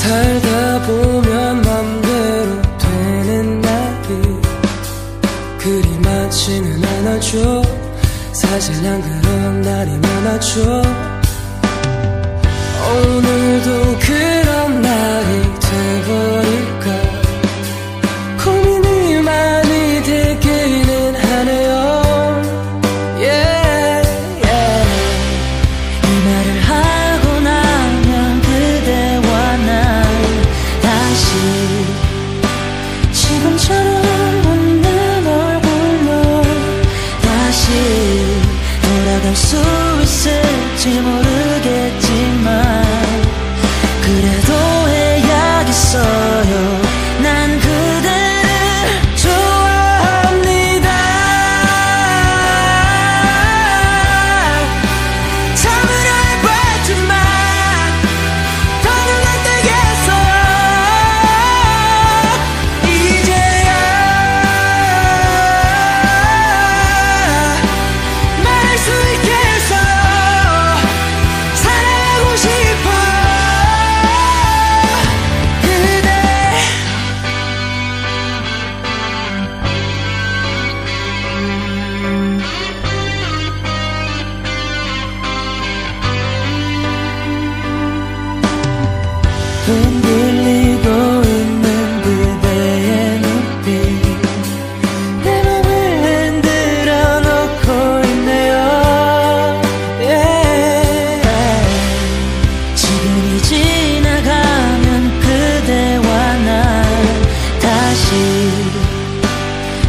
살다 보면 맘대로 되는 날이 그리 많지는 않아죠. 사실 난 그런 날이 많아죠. 오늘도 그 지금처럼 웃는 얼굴로 다시 돌아갈 수 있을지 모르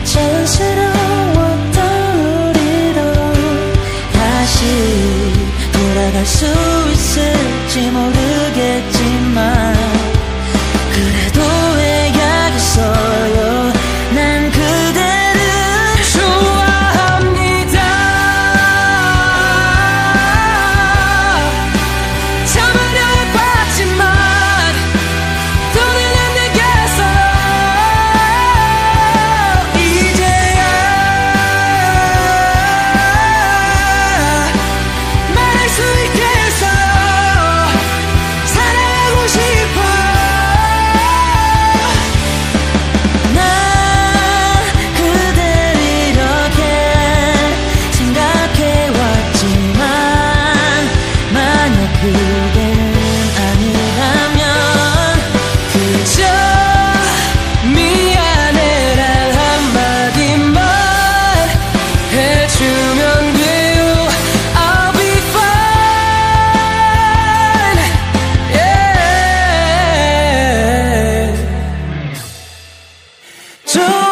자연스러웠던 우리로 다시 돌아갈 수 있을지 모르겠지만 그래도 So.